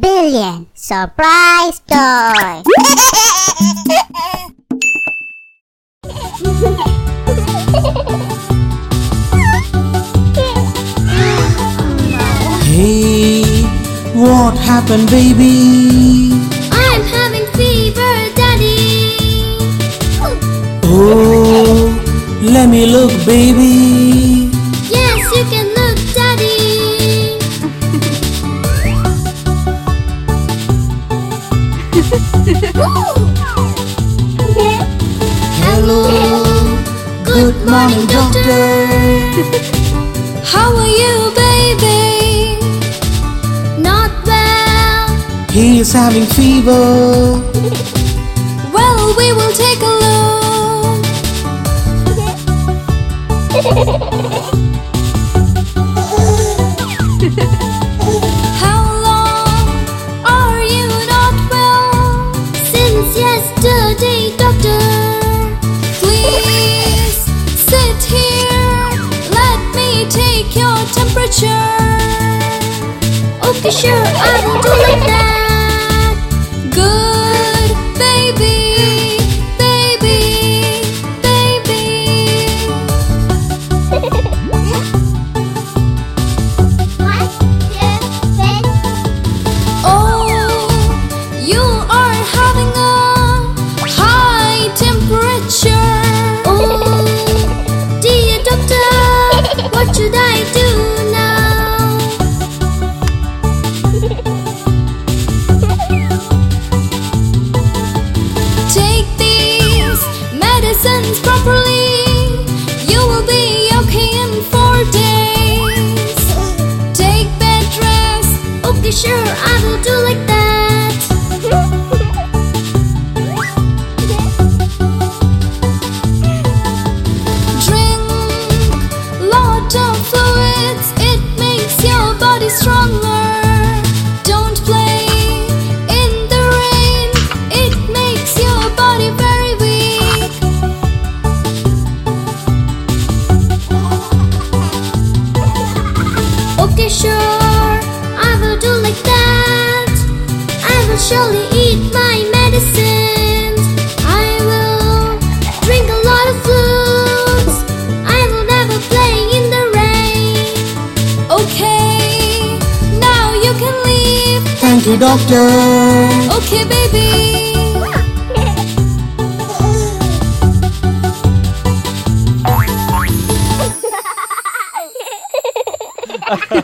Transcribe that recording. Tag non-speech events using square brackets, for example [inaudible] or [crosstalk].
billion surprise toy. [laughs] Hey, what happened, baby? I'm having fever, Daddy. Oh, let me look, baby. Hello, good morning, doctor. How are you, baby? Not well. He is having fever. Well, we will take a look. [laughs] temperature. Okay, sure, I will do like that. Good, medicines properly. You will be okay in four days. Take bed rest. Okay, sure, I will do Okay, sure, I will do like that. I will surely eat my medicines. I will drink a lot of fruits. I will never play in the rain. Okay, now you can leave. Thank you, doctor. Okay, baby. [laughs]